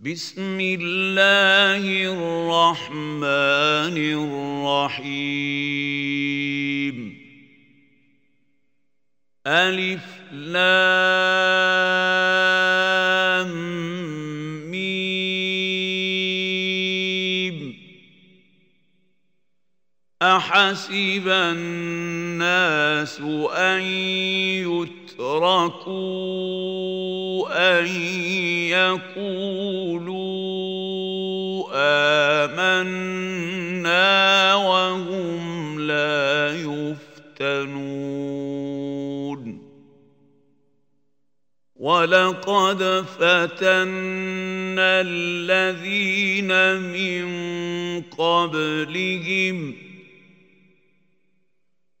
بسم الله الرحمن الرحيم. ألف لام ميم. أحسب الناس أن يتركوا أن يقولوا آمنا وهم لا يفتنون. ولقد فتنا الذين من قبلهم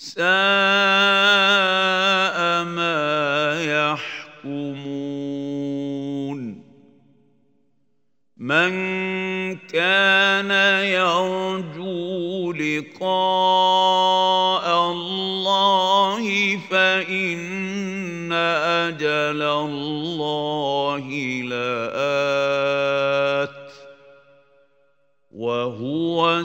ساء ما يحكمون. من كان يرجو لقاء الله فإن أجل الله لآت وهو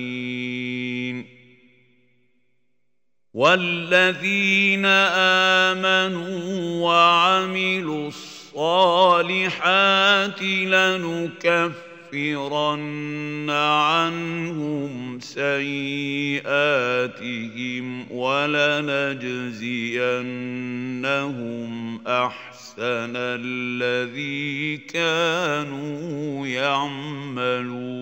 والذين آمنوا وعملوا الصالحات لنكفرن عنهم سيئاتهم ولنجزينهم أحسن الذي كانوا يعملون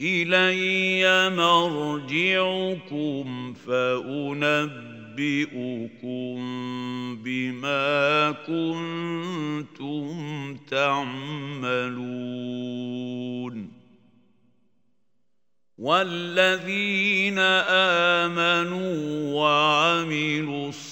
إلي مرجعكم فأنبئكم بما كنتم تعملون. والذين آمنوا وعملوا الصالحات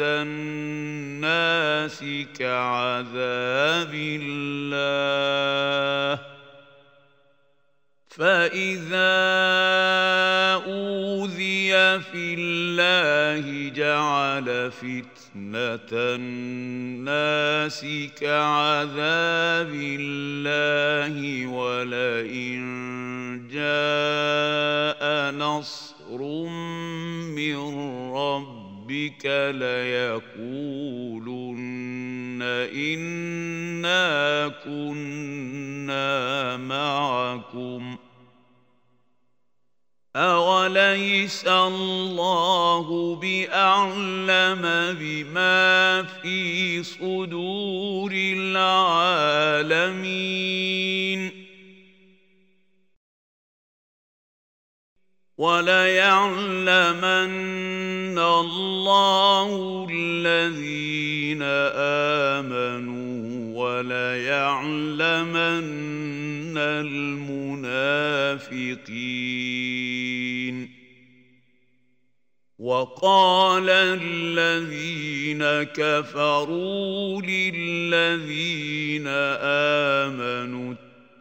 الناس كعذاب الله. فإذا أوذي في الله جعل فتنة الناس كعذاب الله. ولئن جاء نصر من ربك ليقولن إنا كنا معكم ۖ. أوليس الله بأعلم بما في صدور العالمين وليعلمن الله الذين آمنوا وليعلمن المنافقين. وقال الذين كفروا للذين آمنوا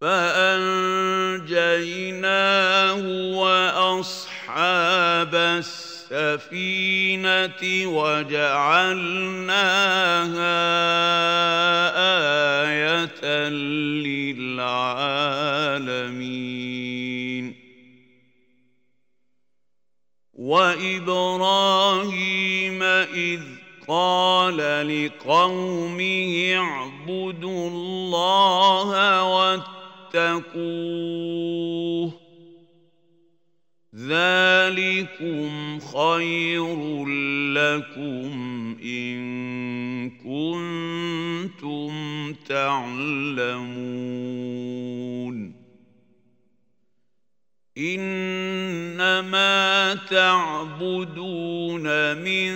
فأنجيناه وأصحاب السفينة وجعلناها آية للعالمين. وإبراهيم إذ قال لقومه اعبدوا الله واتقوه. ذلكم خير لكم إن كنتم تعلمون. إنما تعبدون من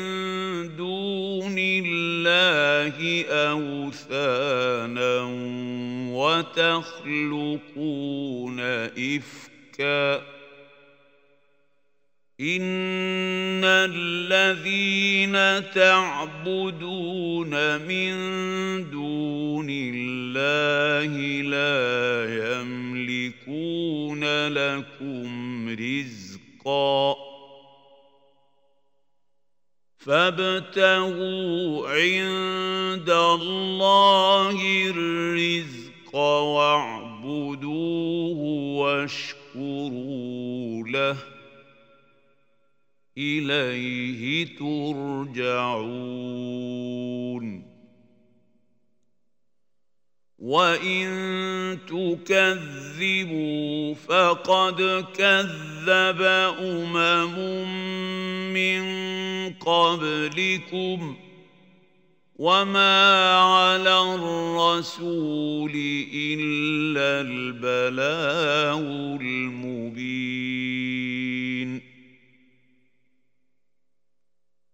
دون الله أوثانا وتخلقون إفكا. إن الذين تعبدون من دون الله لا يملكون لكم رزقا. فابتغوا عند الله الرزق واعبدوه واشكروا له. إليه ترجعون. وإن تكذبوا فقد كذب أمم من قبلكم. وما على الرسول الا البلاغ المبين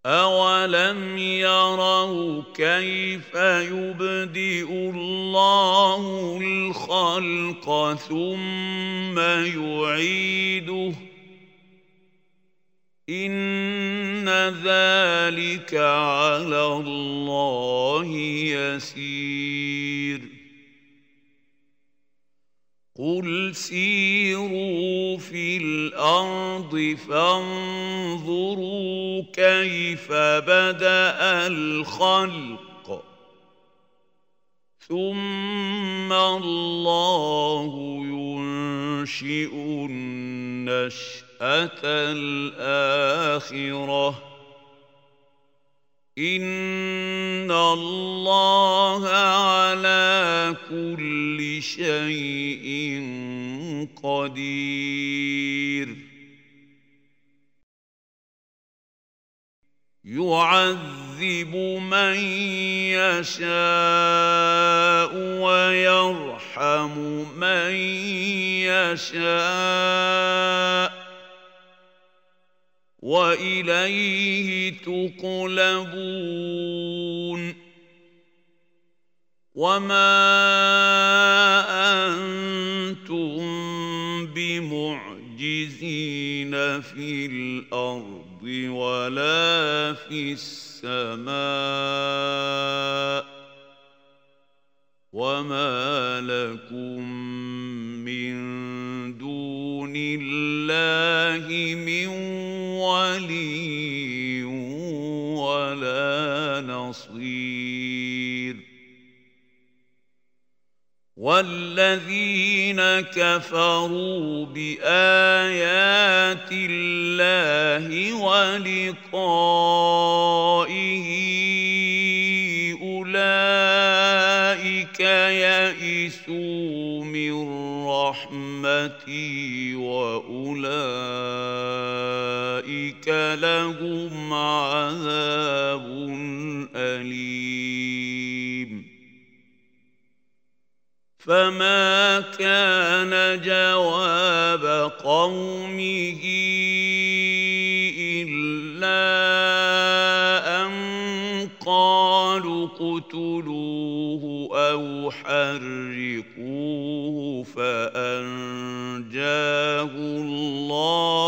أولم يروا كيف يبدئ الله الخلق ثم يعيده إن ذلك على الله يسير قل سيروا في الأرض فانظروا كيف بدا الخلق ثم الله ينشئ النشاه الآخرة. إن الله على كل شيء قدير. يعذب من يشاء ويرحم من يشاء. وإليه تقلبون. وما أنتم بمعجزين في الأرض ولا في السماء. وما لكم من دون الله من ولي ولا نصير. والذين كفروا بآيات الله ولقائه أولئك يئسوا من رحمتي واولئك لهم عذاب أليم. فما كان جواب قومه إلا أن قالوا اقتلوه أو حرقوه فأنجاه الله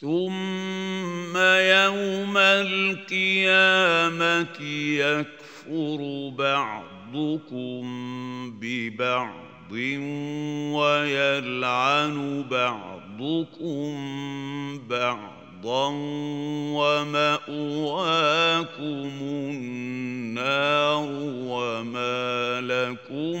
ثم يوم القيامة يكفر بعضكم ببعض ويلعن بعضكم بعض أرضا ومأواكم النار وما لكم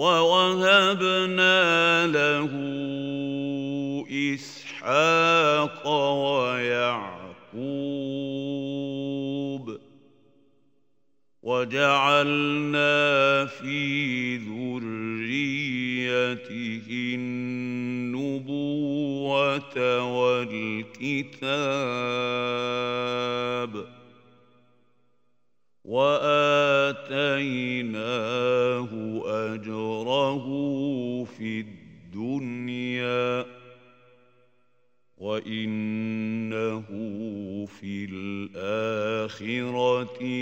ووهبنا له إسحاق ويعقوب وجعلنا في ذريته النبوة والكتاب وآتيناه أجره في الدنيا وإنه في الآخرة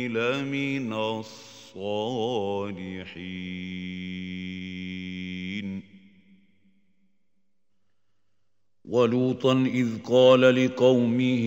لمن الصالحين. ولوطا إذ قال لقومه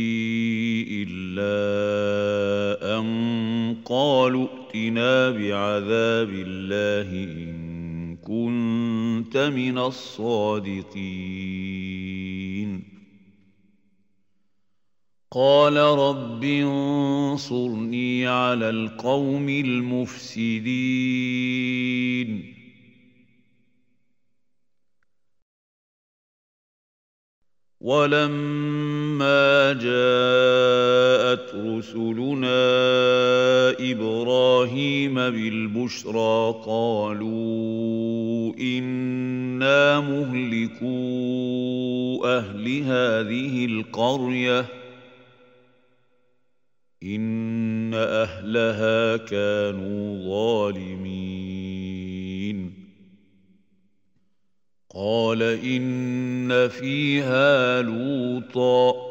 أن قالوا ائتنا بعذاب الله إن كنت من الصادقين قال رب انصرني على القوم المفسدين ولما جاءت رسلنا إبراهيم بالبشرى قالوا إنا مهلكو أهل هذه القرية. إن أهلها كانوا ظالمين. قال إن فيها لوطا.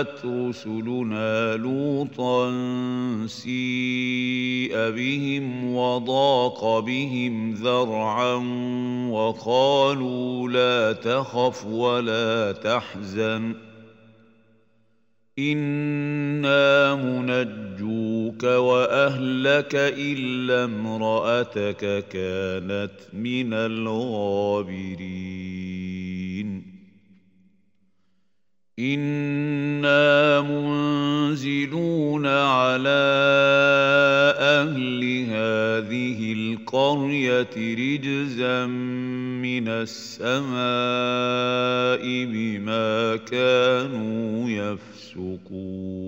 جاءت رسلنا لوطا سيء بهم وضاق بهم ذرعا وقالوا لا تخف ولا تحزن إنا منجوك وأهلك إلا امرأتك كانت من الغابرين أنا منزلون على أهل هذه القريه رجزا من السماء بما كانوا يفسقون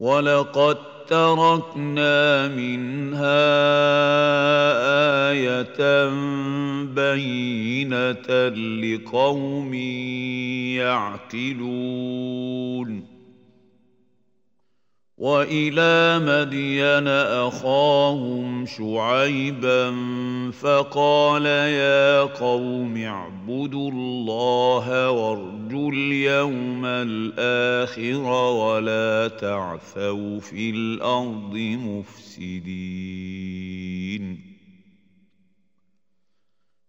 ولقد تركنا منها آية بينة لقوم يعقلون. وإلى مدين أخاهم شعيبا فقال يا قوم اعبدوا الله وارجوا اليوم الآخر ولا تعثوا في الأرض مفسدين.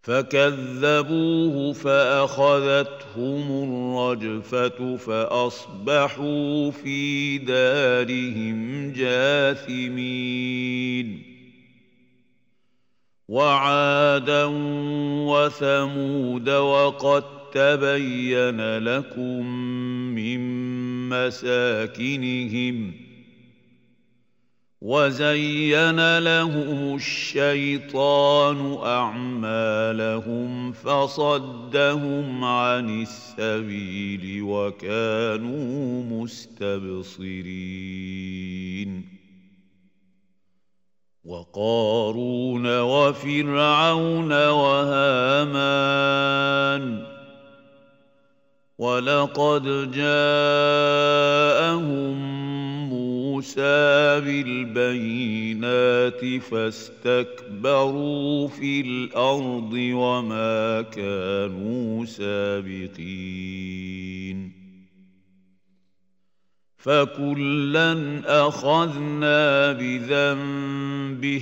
فكذبوه فأخذتهم الرجفة فأصبحوا في دارهم جاثمين. وعادا وثمود وقد تبين لكم من مساكنهم ۖ وزين لهم الشيطان اعمالهم فصدهم عن السبيل وكانوا مستبصرين وقارون وفرعون وهامان ولقد جاءهم موسى بالبينات فاستكبروا في الأرض وما كانوا سابقين. فكلا أخذنا بذنبه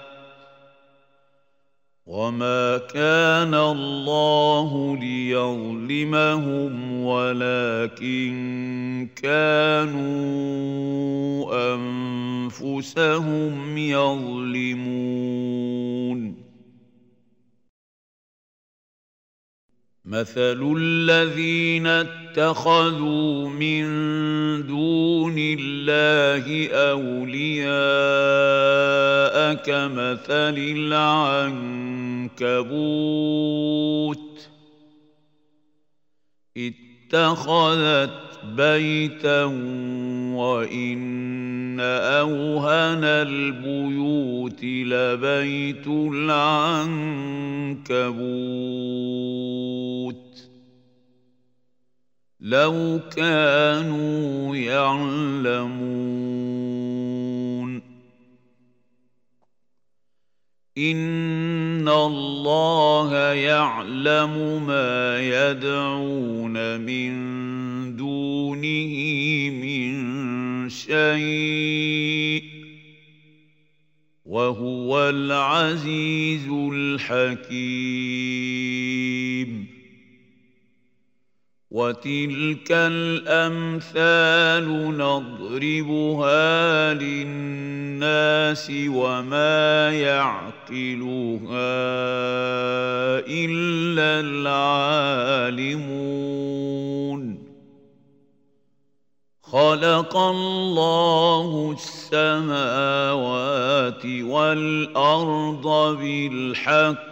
وما كان الله ليظلمهم ولكن كانوا انفسهم يظلمون مثل الذين اتخذوا من دون الله اولياء كمثل العنكبوت اتخذت بيتا وإن أوهن البيوت لبيت العنكبوت. لو كانوا يعلمون إن الله يعلم ما يدعون من دونه من شيء وهو العزيز الحكيم وتلك الأمثال نضربها للناس وما يعقلها إلا العالمون. خلق الله السماوات والأرض بالحق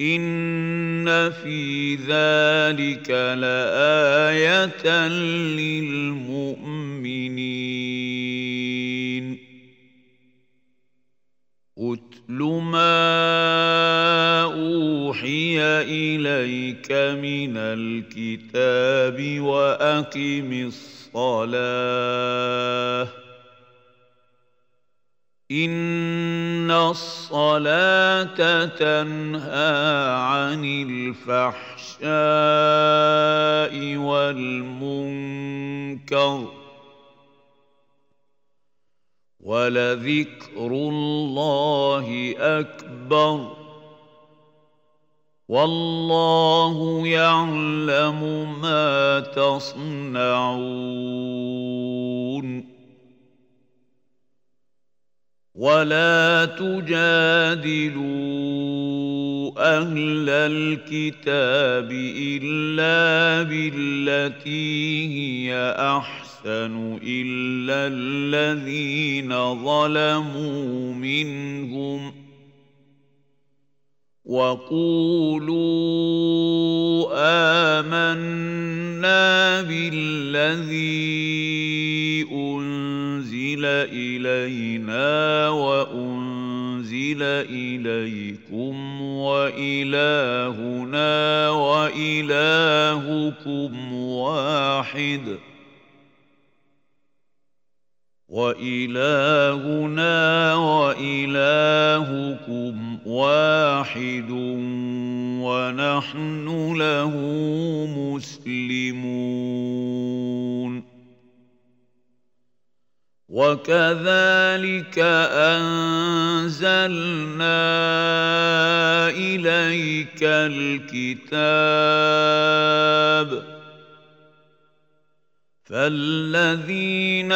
ان في ذلك لايه للمؤمنين. اتل ما اوحي اليك من الكتاب واقم الصلاه ان الصلاه تنهى عن الفحشاء والمنكر ولذكر الله اكبر والله يعلم ما تصنعون ولا تجادلوا أهل الكتاب الا بالتي هي احسن الا الذين ظلموا منهم وقولوا امنا بالذي انزل الينا وانزل اليكم والهنا والهكم واحد والهنا والهكم واحد ونحن له مسلمون وكذلك انزلنا اليك الكتاب فالذين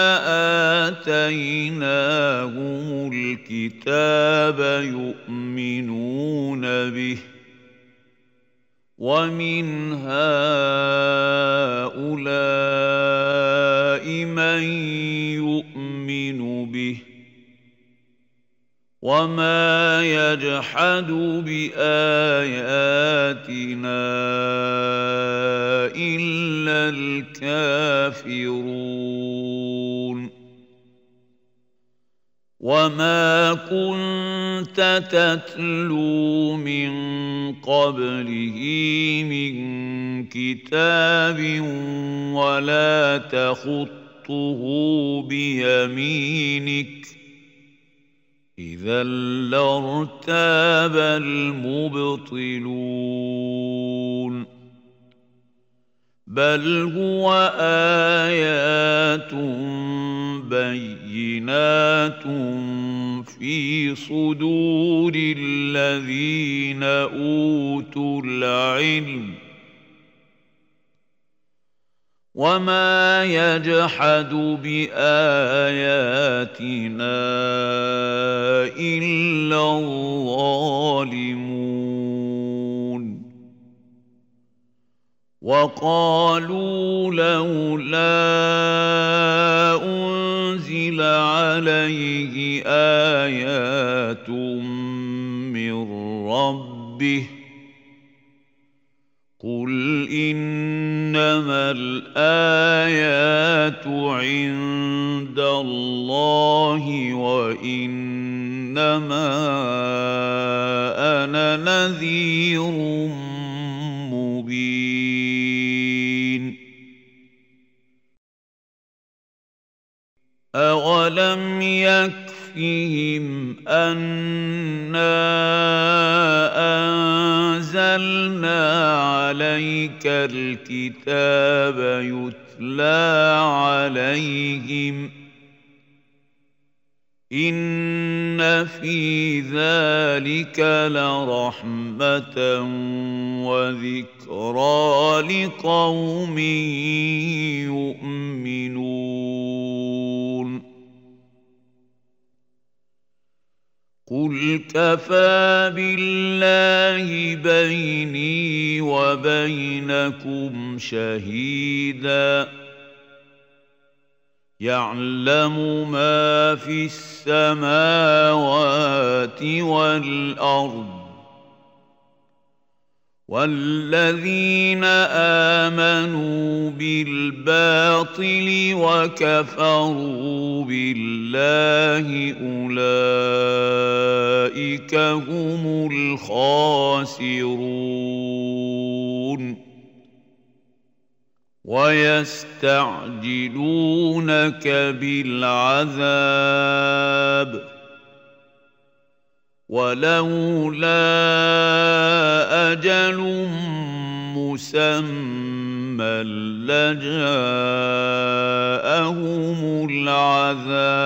اتيناهم الكتاب يؤمنون به ومن هؤلاء من يؤمن به وما يجحد بآياتنا إلا الكافرون وما كنت تتلو من قبله من كتاب ولا تخطه بيمينك. إذا لارتاب المبطلون. بل هو آيات بينات في صدور الذين أوتوا العلم. وما يجحد باياتنا الا الظالمون وقالوا لولا انزل عليه ايات من ربه قل انما الايات عند الله وإنما أنا نذير مبين أولم يكفهم أنا أنزلنا عليك الكتاب يتلى عليهم ۖ. إن في ذلك لرحمة وذكرى لقوم يؤمنون. قل كفى بالله بيني وبينكم شهيداً يعلم ما في السماوات والارض والذين امنوا بالباطل وكفروا بالله اولئك هم الخاسرون ويستعجلونك بالعذاب ولولا أجل مسمى لجاءهم العذاب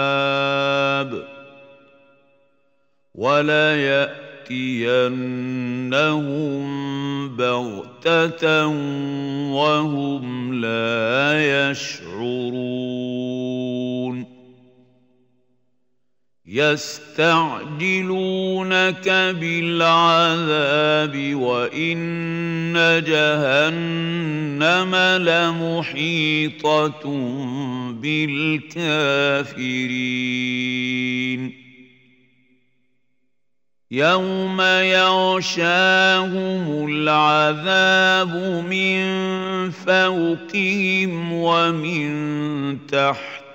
وليأتينهم بغتة وهم لا يشعرون يستعجلونك بالعذاب وإن جهنم لمحيطة بالكافرين. يوم يغشاهم العذاب من فوقهم ومن تحت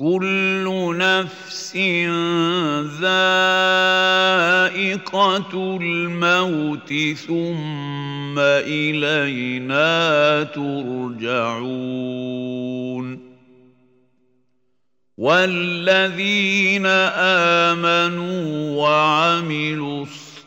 كل نفس ذائقة الموت ثم إلينا ترجعون. والذين آمنوا وعملوا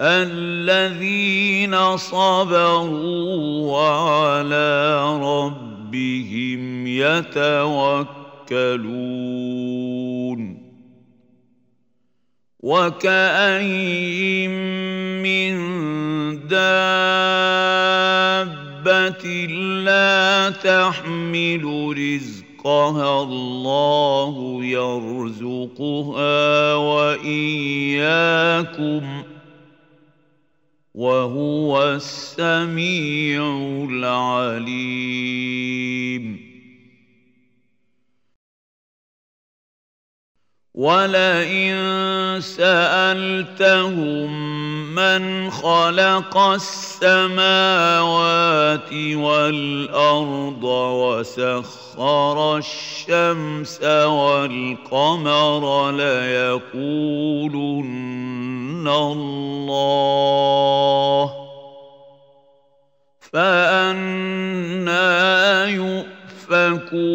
الذين صبروا وعلى ربهم يتوكلون. وكأين من دابة لا تحمل رزقها الله يرزقها واياكم ۖ وهو السميع العليم. ولئن سألتهم من خلق السماوات والأرض وسخر الشمس والقمر ليقولن الله فأنا يؤفكون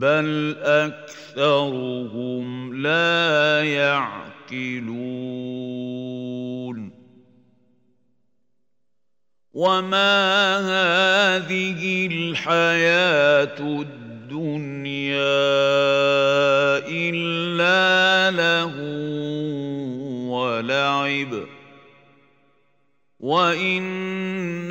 بل اكثرهم لا يعقلون وما هذه الحياة الدنيا الا له ولعب وان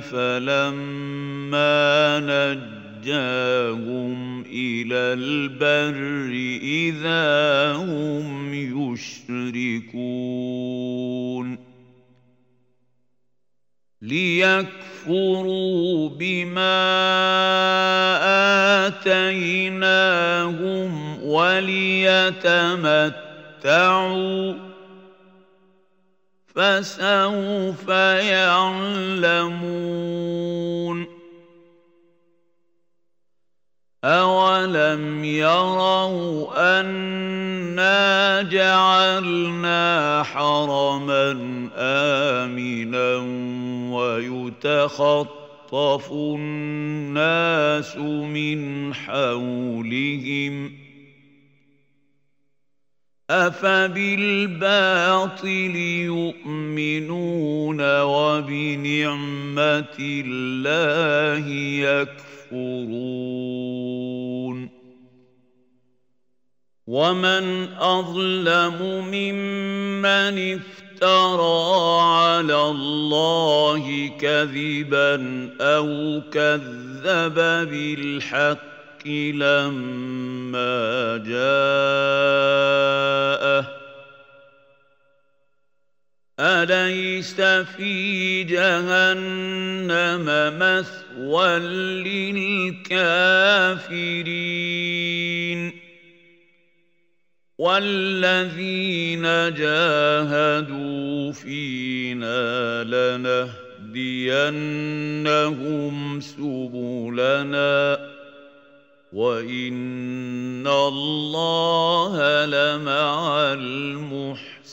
فلما نجاهم إلى البر إذا هم يشركون. ليكفروا بما آتيناهم وليتمتعوا فسوف يعلمون أولم يروا أنا جعلنا حرما آمنا ويتخطف الناس من حولهم ۖ أفبالباطل يؤمنون وبنعمة الله يكفرون ومن أظلم ممن افترى على الله كذبا أو كذب بالحق الحق لما جاءه أليس في جهنم مثوى للكافرين والذين جاهدوا فينا لنهدينهم سبلنا وان الله لمع المحسنين